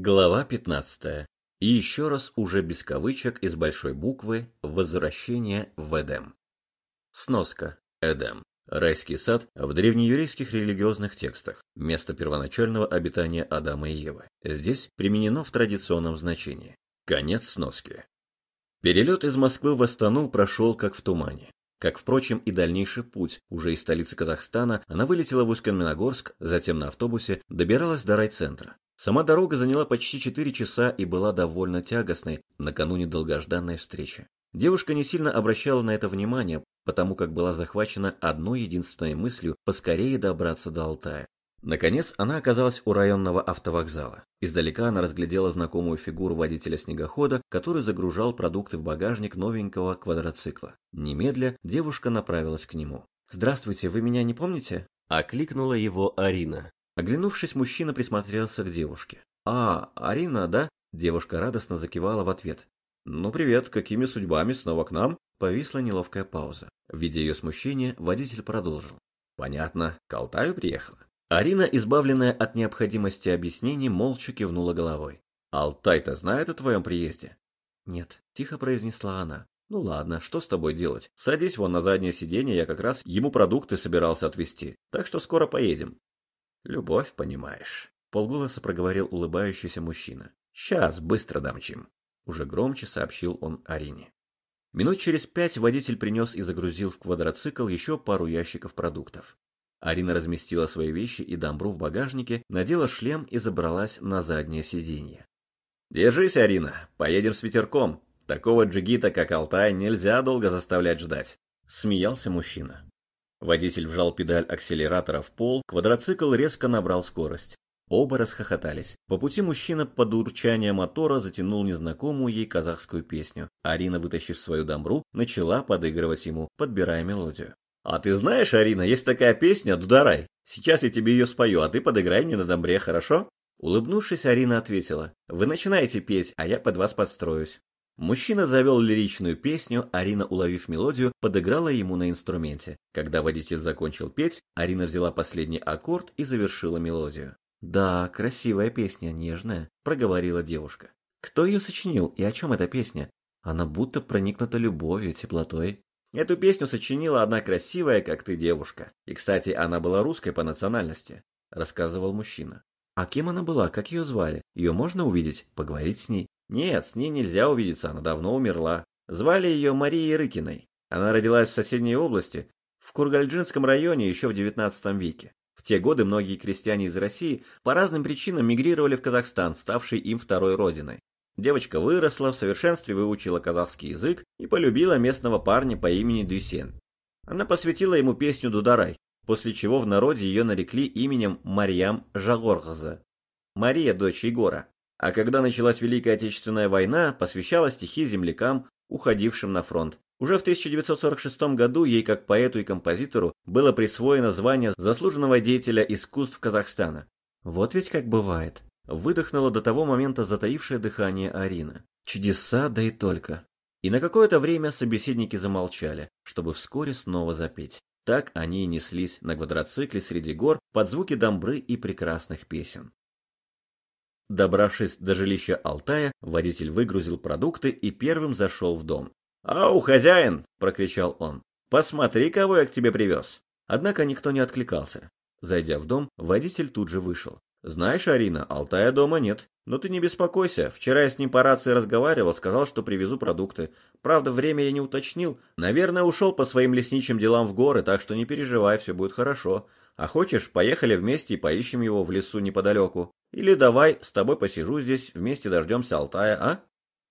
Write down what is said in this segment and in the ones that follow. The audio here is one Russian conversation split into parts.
Глава 15. И еще раз уже без кавычек из большой буквы «Возвращение в Эдем». Сноска. Эдем. Райский сад в древнееврейских религиозных текстах. Место первоначального обитания Адама и Евы. Здесь применено в традиционном значении. Конец сноски. Перелет из Москвы в Астану прошел как в тумане. Как, впрочем, и дальнейший путь, уже из столицы Казахстана, она вылетела в Усть-Каменогорск, затем на автобусе добиралась до райцентра. Сама дорога заняла почти 4 часа и была довольно тягостной накануне долгожданной встречи. Девушка не сильно обращала на это внимание, потому как была захвачена одной единственной мыслью поскорее добраться до Алтая. Наконец, она оказалась у районного автовокзала. Издалека она разглядела знакомую фигуру водителя снегохода, который загружал продукты в багажник новенького квадроцикла. Немедля девушка направилась к нему. «Здравствуйте, вы меня не помните?» Окликнула его Арина. Оглянувшись, мужчина присмотрелся к девушке. «А, Арина, да?» Девушка радостно закивала в ответ. «Ну привет, какими судьбами снова к нам?» Повисла неловкая пауза. Видя ее смущение, водитель продолжил. «Понятно, к Алтаю приехала?» Арина, избавленная от необходимости объяснений, молча кивнула головой. «Алтай-то знает о твоем приезде?» «Нет», — тихо произнесла она. «Ну ладно, что с тобой делать? Садись вон на заднее сиденье, я как раз ему продукты собирался отвезти, так что скоро поедем». Любовь, понимаешь. Полголоса проговорил улыбающийся мужчина. Сейчас, быстро домчим. Уже громче сообщил он Арине. Минут через пять водитель принес и загрузил в квадроцикл еще пару ящиков продуктов. Арина разместила свои вещи и дамбру в багажнике, надела шлем и забралась на заднее сиденье. «Держись, Арина, поедем с ветерком. Такого джигита, как Алтай, нельзя долго заставлять ждать», — смеялся мужчина. Водитель вжал педаль акселератора в пол, квадроцикл резко набрал скорость. Оба расхохотались. По пути мужчина под урчание мотора затянул незнакомую ей казахскую песню. Арина, вытащив свою дамбру, начала подыгрывать ему, подбирая мелодию. «А ты знаешь, Арина, есть такая песня «Дударай». Сейчас я тебе ее спою, а ты подыграй мне на дамбре, хорошо?» Улыбнувшись, Арина ответила. «Вы начинаете петь, а я под вас подстроюсь». Мужчина завел лиричную песню, Арина, уловив мелодию, подыграла ему на инструменте. Когда водитель закончил петь, Арина взяла последний аккорд и завершила мелодию. «Да, красивая песня, нежная», — проговорила девушка. «Кто ее сочинил и о чем эта песня? Она будто проникнута любовью, теплотой». «Эту песню сочинила одна красивая, как ты, девушка. И, кстати, она была русской по национальности», — рассказывал мужчина. «А кем она была? Как ее звали? Ее можно увидеть? Поговорить с ней?» Нет, с ней нельзя увидеться, она давно умерла. Звали ее Марией Рыкиной. Она родилась в соседней области, в Кургальджинском районе еще в XIX веке. В те годы многие крестьяне из России по разным причинам мигрировали в Казахстан, ставший им второй родиной. Девочка выросла, в совершенстве выучила казахский язык и полюбила местного парня по имени Дюсен. Она посвятила ему песню «Дударай», после чего в народе ее нарекли именем Марьям Жагоргаза. Мария, дочь Егора. А когда началась Великая Отечественная война, посвящала стихи землякам, уходившим на фронт. Уже в 1946 году ей, как поэту и композитору, было присвоено звание заслуженного деятеля искусств Казахстана. Вот ведь как бывает. Выдохнула до того момента затаившее дыхание Арина. Чудеса, да и только. И на какое-то время собеседники замолчали, чтобы вскоре снова запеть. Так они и неслись на квадроцикле среди гор под звуки домбры и прекрасных песен. Добравшись до жилища Алтая, водитель выгрузил продукты и первым зашел в дом. «Ау, хозяин!» – прокричал он. «Посмотри, кого я к тебе привез!» Однако никто не откликался. Зайдя в дом, водитель тут же вышел. «Знаешь, Арина, Алтая дома нет. Но ты не беспокойся. Вчера я с ним по рации разговаривал, сказал, что привезу продукты. Правда, время я не уточнил. Наверное, ушел по своим лесничим делам в горы, так что не переживай, все будет хорошо. А хочешь, поехали вместе и поищем его в лесу неподалеку. Или давай с тобой посижу здесь, вместе дождемся Алтая, а?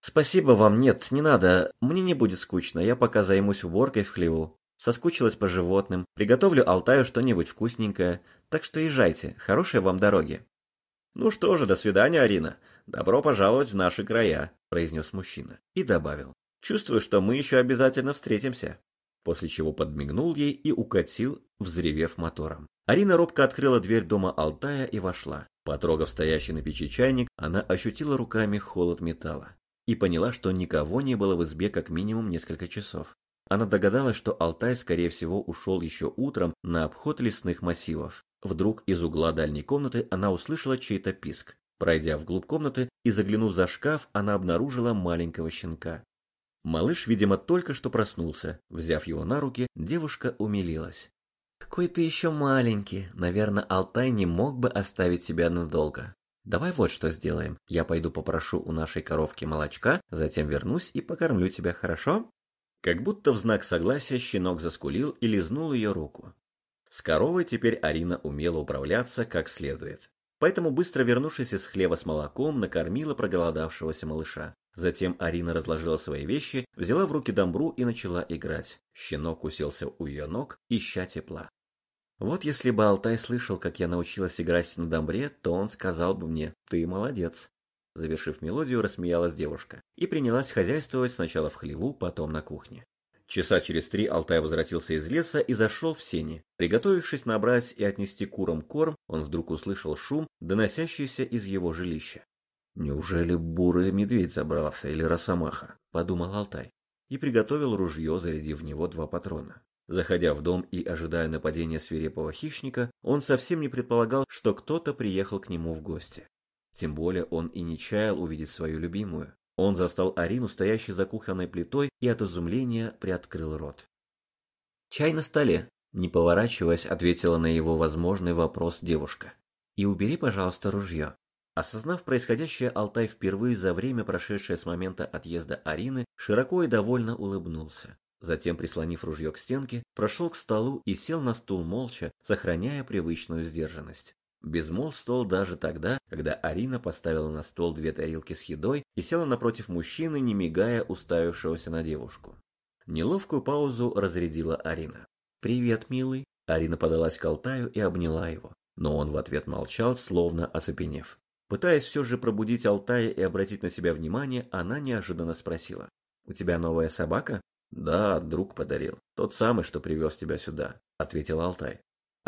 Спасибо вам, нет, не надо. Мне не будет скучно, я пока займусь уборкой в хлеву. Соскучилась по животным, приготовлю Алтаю что-нибудь вкусненькое. Так что езжайте, хорошей вам дороги. Ну что же, до свидания, Арина. Добро пожаловать в наши края, произнес мужчина. И добавил. Чувствую, что мы еще обязательно встретимся. После чего подмигнул ей и укатил, взревев мотором. Арина робко открыла дверь дома Алтая и вошла. Потрогав стоящий на печи чайник, она ощутила руками холод металла и поняла, что никого не было в избе как минимум несколько часов. Она догадалась, что Алтай, скорее всего, ушел еще утром на обход лесных массивов. Вдруг из угла дальней комнаты она услышала чей-то писк. Пройдя вглубь комнаты и заглянув за шкаф, она обнаружила маленького щенка. Малыш, видимо, только что проснулся. Взяв его на руки, девушка умилилась. «Какой ты еще маленький. Наверное, Алтай не мог бы оставить тебя надолго. Давай вот что сделаем. Я пойду попрошу у нашей коровки молочка, затем вернусь и покормлю тебя, хорошо?» Как будто в знак согласия щенок заскулил и лизнул ее руку. С коровой теперь Арина умела управляться как следует. Поэтому, быстро вернувшись из хлева с молоком, накормила проголодавшегося малыша. Затем Арина разложила свои вещи, взяла в руки дамбру и начала играть. Щенок уселся у ее ног, ища тепла. Вот если бы Алтай слышал, как я научилась играть на дамбре, то он сказал бы мне «ты молодец». Завершив мелодию, рассмеялась девушка и принялась хозяйствовать сначала в хлеву, потом на кухне. Часа через три Алтай возвратился из леса и зашел в сени. Приготовившись набрать и отнести курам корм, он вдруг услышал шум, доносящийся из его жилища. «Неужели бурый медведь забрался или росомаха?» – подумал Алтай. И приготовил ружье, зарядив в него два патрона. Заходя в дом и ожидая нападения свирепого хищника, он совсем не предполагал, что кто-то приехал к нему в гости. Тем более он и не чаял увидеть свою любимую. Он застал Арину, стоящей за кухонной плитой, и от изумления приоткрыл рот. «Чай на столе», – не поворачиваясь, ответила на его возможный вопрос девушка. «И убери, пожалуйста, ружье». Осознав происходящее, Алтай впервые за время, прошедшее с момента отъезда Арины, широко и довольно улыбнулся. Затем, прислонив ружье к стенке, прошел к столу и сел на стул молча, сохраняя привычную сдержанность. Безмолвствовал даже тогда, когда Арина поставила на стол две тарелки с едой и села напротив мужчины, не мигая уставившегося на девушку. Неловкую паузу разрядила Арина. «Привет, милый!» Арина подалась к Алтаю и обняла его, но он в ответ молчал, словно оцепенев. Пытаясь все же пробудить Алтая и обратить на себя внимание, она неожиданно спросила. «У тебя новая собака?» «Да, друг подарил. Тот самый, что привез тебя сюда», — ответил Алтай.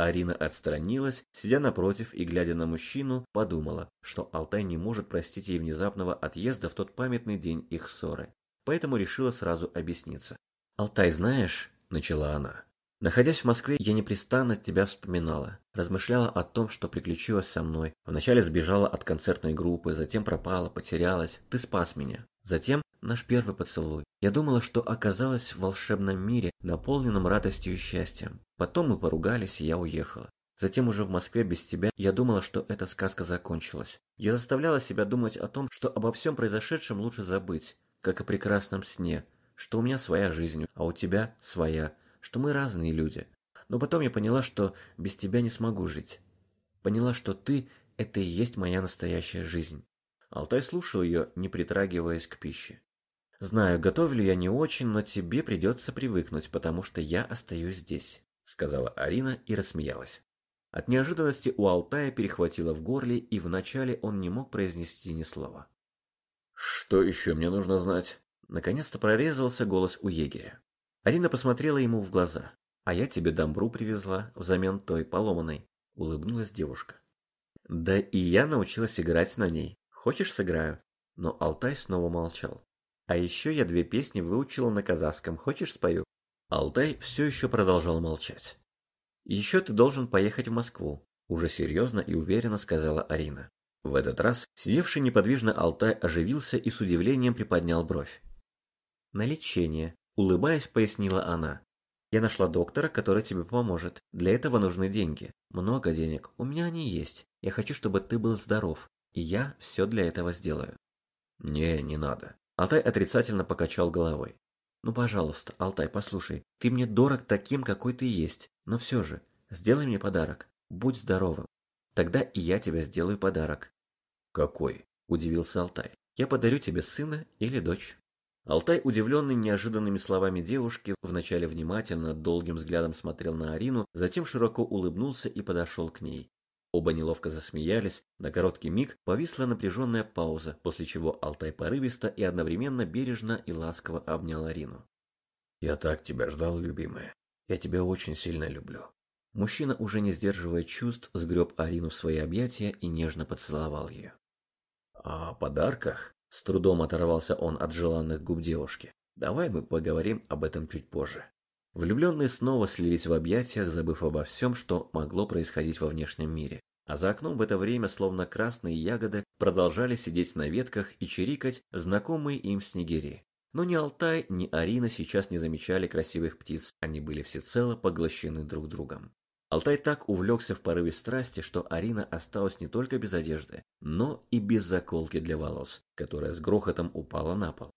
Арина отстранилась, сидя напротив и глядя на мужчину, подумала, что Алтай не может простить ей внезапного отъезда в тот памятный день их ссоры. Поэтому решила сразу объясниться. «Алтай, знаешь...» – начала она. «Находясь в Москве, я непрестанно тебя вспоминала. Размышляла о том, что приключилось со мной. Вначале сбежала от концертной группы, затем пропала, потерялась. Ты спас меня. Затем наш первый поцелуй. Я думала, что оказалась в волшебном мире, наполненном радостью и счастьем. Потом мы поругались, и я уехала. Затем уже в Москве без тебя я думала, что эта сказка закончилась. Я заставляла себя думать о том, что обо всем произошедшем лучше забыть, как о прекрасном сне, что у меня своя жизнь, а у тебя своя, что мы разные люди. Но потом я поняла, что без тебя не смогу жить. Поняла, что ты – это и есть моя настоящая жизнь. Алтай слушал ее, не притрагиваясь к пище. «Знаю, готовлю я не очень, но тебе придется привыкнуть, потому что я остаюсь здесь», — сказала Арина и рассмеялась. От неожиданности у Алтая перехватило в горле, и вначале он не мог произнести ни слова. «Что еще мне нужно знать?» Наконец-то прорезался голос у егеря. Арина посмотрела ему в глаза. «А я тебе дамбру привезла взамен той поломанной», — улыбнулась девушка. «Да и я научилась играть на ней. Хочешь, сыграю?» Но Алтай снова молчал. А еще я две песни выучила на казахском. Хочешь, спою? Алтай все еще продолжал молчать. Еще ты должен поехать в Москву, уже серьезно и уверенно сказала Арина. В этот раз сидевший неподвижно Алтай оживился и с удивлением приподнял бровь. На лечение, улыбаясь, пояснила она. Я нашла доктора, который тебе поможет. Для этого нужны деньги. Много денег. У меня они есть. Я хочу, чтобы ты был здоров. И я все для этого сделаю. Не, не надо. Алтай отрицательно покачал головой. «Ну, пожалуйста, Алтай, послушай, ты мне дорог таким, какой ты есть, но все же, сделай мне подарок, будь здоровым. Тогда и я тебе сделаю подарок». «Какой?» – удивился Алтай. «Я подарю тебе сына или дочь». Алтай, удивленный неожиданными словами девушки, вначале внимательно, долгим взглядом смотрел на Арину, затем широко улыбнулся и подошел к ней. Оба неловко засмеялись, на короткий миг повисла напряженная пауза, после чего Алтай порывисто и одновременно бережно и ласково обнял Арину. «Я так тебя ждал, любимая. Я тебя очень сильно люблю». Мужчина, уже не сдерживая чувств, сгреб Арину в свои объятия и нежно поцеловал ее. «О подарках?» – с трудом оторвался он от желанных губ девушки. «Давай мы поговорим об этом чуть позже». Влюбленные снова слились в объятиях, забыв обо всем, что могло происходить во внешнем мире. а за окном в это время, словно красные ягоды, продолжали сидеть на ветках и чирикать знакомые им снегири. Но ни Алтай, ни Арина сейчас не замечали красивых птиц, они были всецело поглощены друг другом. Алтай так увлекся в порыве страсти, что Арина осталась не только без одежды, но и без заколки для волос, которая с грохотом упала на пол.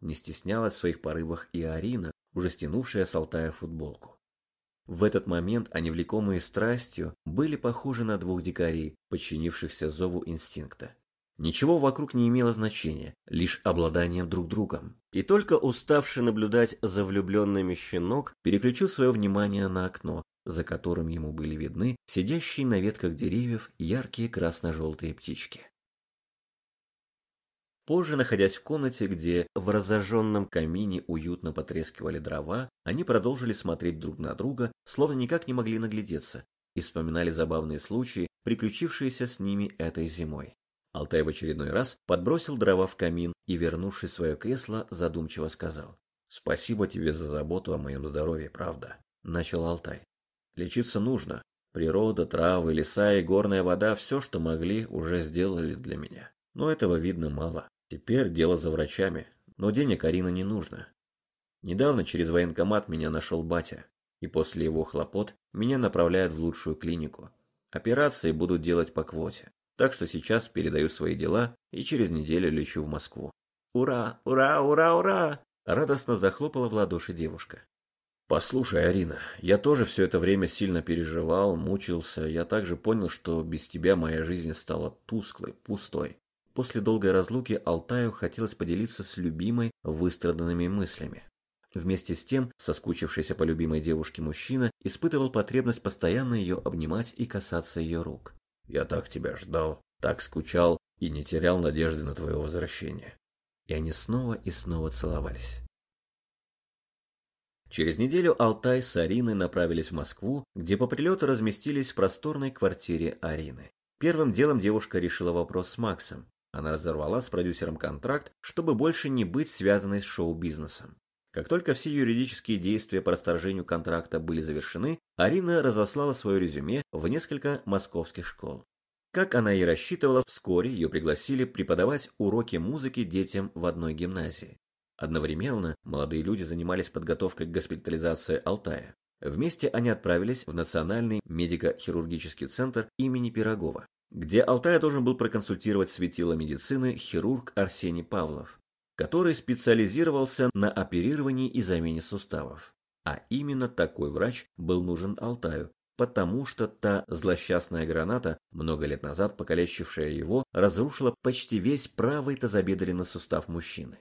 Не стеснялась в своих порывах и Арина, уже стянувшая с Алтая футболку. В этот момент они, влекомые страстью, были похожи на двух дикарей, подчинившихся зову инстинкта. Ничего вокруг не имело значения, лишь обладанием друг другом. И только уставший наблюдать за влюбленными щенок переключил свое внимание на окно, за которым ему были видны сидящие на ветках деревьев яркие красно-желтые птички. Позже, находясь в комнате, где в разожженном камине уютно потрескивали дрова, они продолжили смотреть друг на друга, словно никак не могли наглядеться, и вспоминали забавные случаи, приключившиеся с ними этой зимой. Алтай в очередной раз подбросил дрова в камин и, вернувшись в свое кресло, задумчиво сказал. «Спасибо тебе за заботу о моем здоровье, правда», — начал Алтай. «Лечиться нужно. Природа, травы, леса и горная вода, все, что могли, уже сделали для меня. Но этого видно мало. Теперь дело за врачами, но денег Арина не нужно. Недавно через военкомат меня нашел батя, и после его хлопот меня направляют в лучшую клинику. Операции будут делать по квоте. Так что сейчас передаю свои дела и через неделю лечу в Москву. Ура, ура, ура, ура! Радостно захлопала в ладоши девушка. Послушай, Арина, я тоже все это время сильно переживал, мучился. Я также понял, что без тебя моя жизнь стала тусклой, пустой. После долгой разлуки Алтаю хотелось поделиться с любимой выстраданными мыслями. Вместе с тем, соскучившийся по любимой девушке мужчина испытывал потребность постоянно ее обнимать и касаться ее рук. Я так тебя ждал, так скучал и не терял надежды на твое возвращение. И они снова и снова целовались. Через неделю Алтай с Ариной направились в Москву, где по прилету разместились в просторной квартире Арины. Первым делом девушка решила вопрос с Максом. Она разорвала с продюсером контракт, чтобы больше не быть связанной с шоу-бизнесом. Как только все юридические действия по расторжению контракта были завершены, Арина разослала свое резюме в несколько московских школ. Как она и рассчитывала, вскоре ее пригласили преподавать уроки музыки детям в одной гимназии. Одновременно молодые люди занимались подготовкой к госпитализации Алтая. Вместе они отправились в Национальный медико-хирургический центр имени Пирогова, где Алтая должен был проконсультировать светило медицины хирург Арсений Павлов который специализировался на оперировании и замене суставов. А именно такой врач был нужен Алтаю, потому что та злосчастная граната, много лет назад покалечившая его, разрушила почти весь правый тазобедренный сустав мужчины.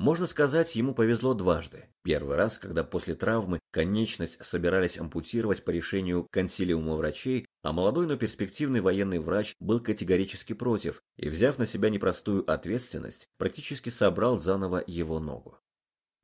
Можно сказать, ему повезло дважды. Первый раз, когда после травмы конечность собирались ампутировать по решению консилиума врачей, а молодой, но перспективный военный врач был категорически против и, взяв на себя непростую ответственность, практически собрал заново его ногу.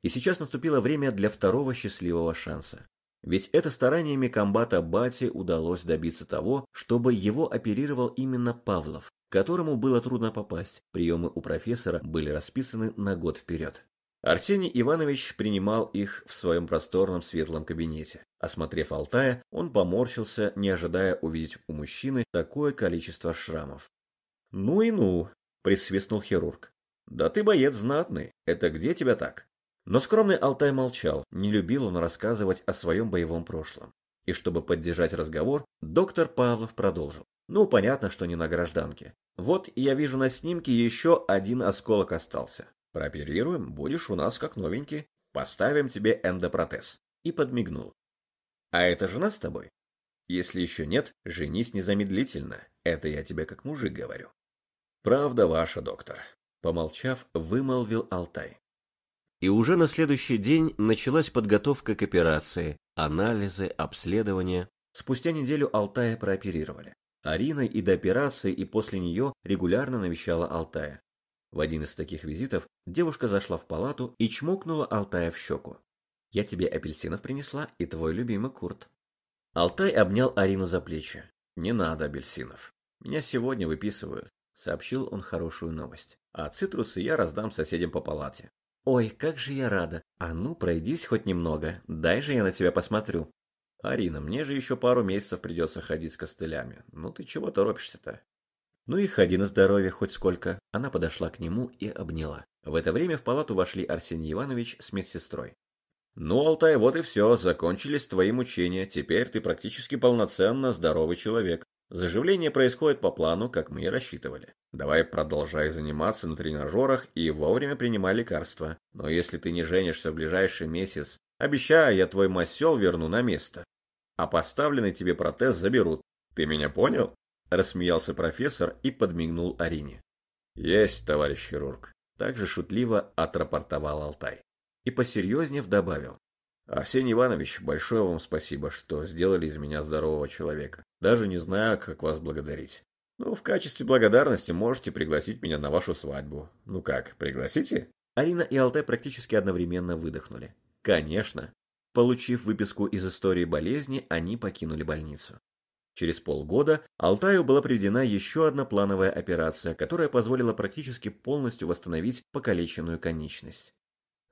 И сейчас наступило время для второго счастливого шанса. Ведь это стараниями комбата Бати удалось добиться того, чтобы его оперировал именно Павлов, которому было трудно попасть. Приемы у профессора были расписаны на год вперед. Арсений Иванович принимал их в своем просторном светлом кабинете. Осмотрев Алтая, он поморщился, не ожидая увидеть у мужчины такое количество шрамов. «Ну и ну!» – присвистнул хирург. «Да ты боец знатный. Это где тебя так?» Но скромный Алтай молчал, не любил он рассказывать о своем боевом прошлом. И чтобы поддержать разговор, доктор Павлов продолжил. Ну, понятно, что не на гражданке. Вот я вижу на снимке еще один осколок остался. Прооперируем, будешь у нас как новенький. Поставим тебе эндопротез. И подмигнул. А это жена с тобой? Если еще нет, женись незамедлительно. Это я тебе как мужик говорю. Правда ваша, доктор. Помолчав, вымолвил Алтай. И уже на следующий день началась подготовка к операции, анализы, обследования. Спустя неделю Алтая прооперировали. Арина и до операции, и после нее регулярно навещала Алтая. В один из таких визитов девушка зашла в палату и чмокнула Алтая в щеку. «Я тебе апельсинов принесла и твой любимый Курт». Алтай обнял Арину за плечи. «Не надо апельсинов. Меня сегодня выписывают», — сообщил он хорошую новость. «А цитрусы я раздам соседям по палате». «Ой, как же я рада! А ну, пройдись хоть немного, дай же я на тебя посмотрю». Арина, мне же еще пару месяцев придется ходить с костылями. Ну ты чего торопишься-то? Ну и ходи на здоровье хоть сколько. Она подошла к нему и обняла. В это время в палату вошли Арсений Иванович с медсестрой. Ну, Алтай, вот и все, закончились твои мучения. Теперь ты практически полноценно здоровый человек. Заживление происходит по плану, как мы и рассчитывали. Давай продолжай заниматься на тренажерах и вовремя принимай лекарства. Но если ты не женишься в ближайший месяц, обещаю, я твой масел верну на место. А поставленный тебе протез заберут. Ты меня понял? Рассмеялся профессор и подмигнул Арине. Есть, товарищ хирург. Также шутливо отрапортовал Алтай. И посерьезнее добавил. Арсений Иванович, большое вам спасибо, что сделали из меня здорового человека. Даже не знаю, как вас благодарить. Ну, в качестве благодарности можете пригласить меня на вашу свадьбу. Ну как, пригласите? Арина и Алтай практически одновременно выдохнули. Конечно. Получив выписку из истории болезни, они покинули больницу. Через полгода Алтаю была проведена еще одна плановая операция, которая позволила практически полностью восстановить покалеченную конечность.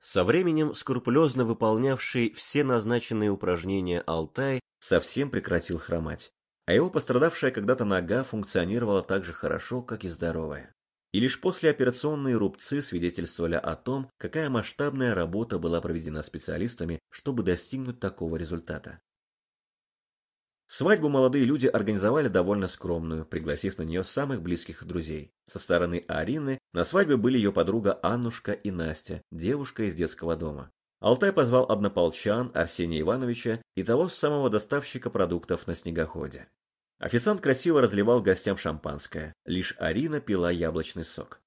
Со временем скрупулезно выполнявший все назначенные упражнения Алтай совсем прекратил хромать, а его пострадавшая когда-то нога функционировала так же хорошо, как и здоровая. И лишь послеоперационные рубцы свидетельствовали о том, какая масштабная работа была проведена специалистами, чтобы достигнуть такого результата. Свадьбу молодые люди организовали довольно скромную, пригласив на нее самых близких друзей. Со стороны Арины на свадьбе были ее подруга Аннушка и Настя, девушка из детского дома. Алтай позвал однополчан Арсения Ивановича и того самого доставщика продуктов на снегоходе. Официант красиво разливал гостям шампанское, лишь Арина пила яблочный сок.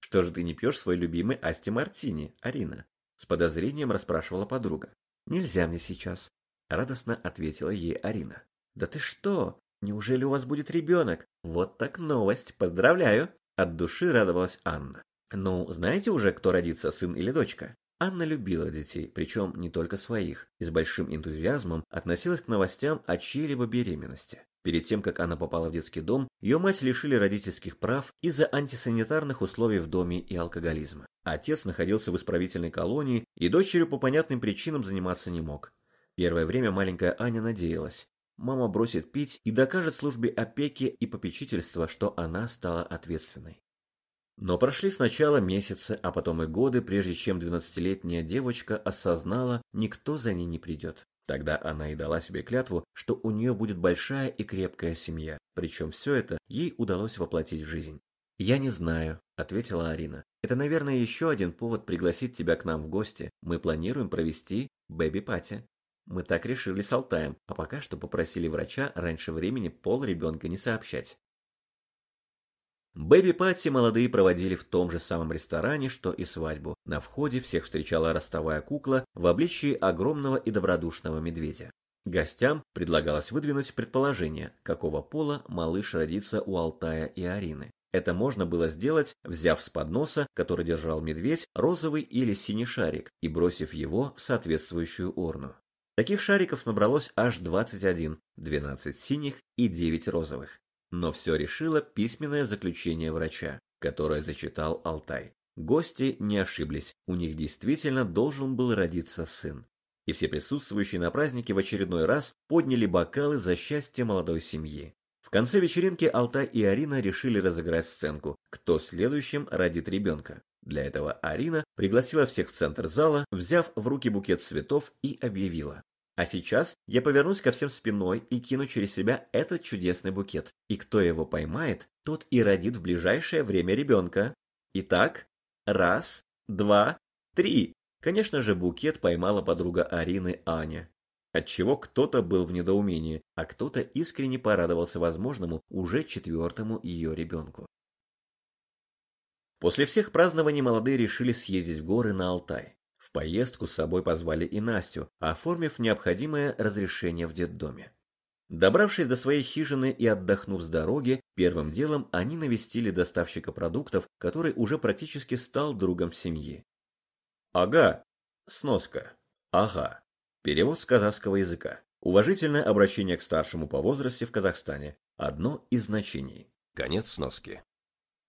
«Что же ты не пьешь свой любимый Асти Мартини, Арина?» С подозрением расспрашивала подруга. «Нельзя мне сейчас», — радостно ответила ей Арина. «Да ты что? Неужели у вас будет ребенок? Вот так новость, поздравляю!» От души радовалась Анна. «Ну, знаете уже, кто родится, сын или дочка?» Анна любила детей, причем не только своих, и с большим энтузиазмом относилась к новостям о чьей-либо беременности. Перед тем, как она попала в детский дом, ее мать лишили родительских прав из-за антисанитарных условий в доме и алкоголизма. Отец находился в исправительной колонии, и дочерью по понятным причинам заниматься не мог. Первое время маленькая Аня надеялась, мама бросит пить и докажет службе опеки и попечительства, что она стала ответственной. Но прошли сначала месяцы, а потом и годы, прежде чем двенадцатилетняя девочка осознала, никто за ней не придет. Тогда она и дала себе клятву, что у нее будет большая и крепкая семья, причем все это ей удалось воплотить в жизнь. «Я не знаю», — ответила Арина. «Это, наверное, еще один повод пригласить тебя к нам в гости. Мы планируем провести бэби-пати». Мы так решили с Алтаем, а пока что попросили врача раньше времени пол ребенка не сообщать. Бэби-пати молодые проводили в том же самом ресторане, что и свадьбу. На входе всех встречала ростовая кукла в обличии огромного и добродушного медведя. Гостям предлагалось выдвинуть предположение, какого пола малыш родится у Алтая и Арины. Это можно было сделать, взяв с подноса, который держал медведь, розовый или синий шарик и бросив его в соответствующую урну. Таких шариков набралось аж 21, 12 синих и 9 розовых. Но все решило письменное заключение врача, которое зачитал Алтай. Гости не ошиблись, у них действительно должен был родиться сын. И все присутствующие на празднике в очередной раз подняли бокалы за счастье молодой семьи. В конце вечеринки Алтай и Арина решили разыграть сценку «Кто следующим родит ребенка?». Для этого Арина пригласила всех в центр зала, взяв в руки букет цветов и объявила а сейчас я повернусь ко всем спиной и кину через себя этот чудесный букет. И кто его поймает, тот и родит в ближайшее время ребенка. Итак, раз, два, три. Конечно же, букет поймала подруга Арины Аня. Отчего кто-то был в недоумении, а кто-то искренне порадовался возможному уже четвертому ее ребенку. После всех празднований молодые решили съездить в горы на Алтай поездку с собой позвали и Настю, оформив необходимое разрешение в детдоме. Добравшись до своей хижины и отдохнув с дороги, первым делом они навестили доставщика продуктов, который уже практически стал другом семьи. Ага. Сноска. Ага. Перевод с казахского языка. Уважительное обращение к старшему по возрасте в Казахстане. Одно из значений. Конец сноски.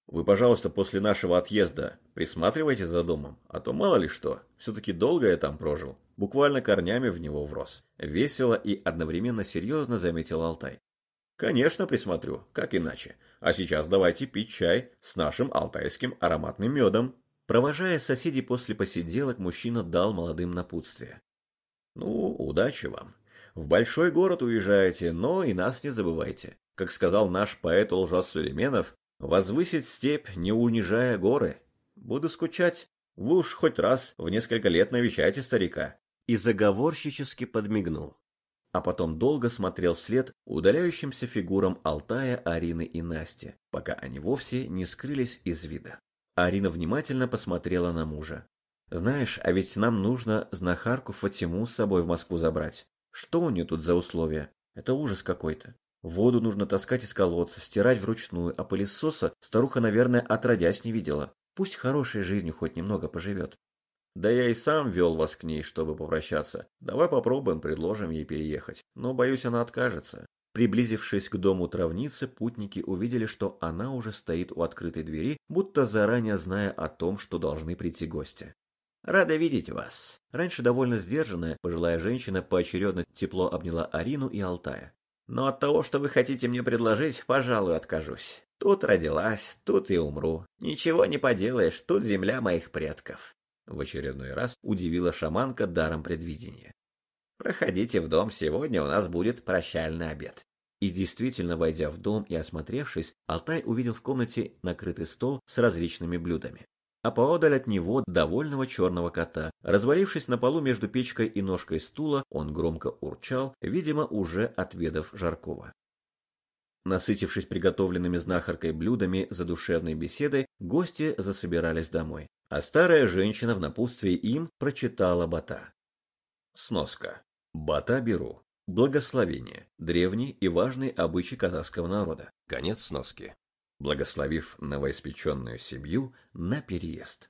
Вы, пожалуйста, после нашего отъезда присматривайте за домом, а то мало ли что, все-таки долго я там прожил, буквально корнями в него врос. Весело и одновременно серьезно заметил Алтай. Конечно, присмотрю, как иначе. А сейчас давайте пить чай с нашим алтайским ароматным медом. Провожая соседей после посиделок, мужчина дал молодым напутствие. Ну, удачи вам. В большой город уезжаете, но и нас не забывайте. Как сказал наш поэт Олжас Сулейменов, возвысить степь, не унижая горы. Буду скучать. Вы уж хоть раз в несколько лет навещайте старика. И заговорщически подмигнул. А потом долго смотрел вслед удаляющимся фигурам Алтая, Арины и Насти, пока они вовсе не скрылись из вида. Арина внимательно посмотрела на мужа. «Знаешь, а ведь нам нужно знахарку Фатиму с собой в Москву забрать. Что у нее тут за условия? Это ужас какой-то. Воду нужно таскать из колодца, стирать вручную, а пылесоса старуха, наверное, отродясь не видела. Пусть хорошей жизнью хоть немного поживет. Да я и сам вел вас к ней, чтобы попрощаться. Давай попробуем, предложим ей переехать. Но, боюсь, она откажется. Приблизившись к дому травницы, путники увидели, что она уже стоит у открытой двери, будто заранее зная о том, что должны прийти гости. «Рада видеть вас!» Раньше довольно сдержанная, пожилая женщина поочередно тепло обняла Арину и Алтая. «Но от того, что вы хотите мне предложить, пожалуй, откажусь. Тут родилась, тут и умру. Ничего не поделаешь, тут земля моих предков». В очередной раз удивила шаманка даром предвидения. «Проходите в дом, сегодня у нас будет прощальный обед». И действительно, войдя в дом и осмотревшись, Алтай увидел в комнате накрытый стол с различными блюдами а поодаль от него довольного черного кота. Развалившись на полу между печкой и ножкой стула, он громко урчал, видимо, уже отведав жаркого. Насытившись приготовленными знахаркой блюдами за душевной беседой, гости засобирались домой. А старая женщина в напутствии им прочитала бата. Сноска. Бата беру. Благословение. Древний и важный обычай казахского народа. Конец сноски благословив новоиспеченную семью на переезд.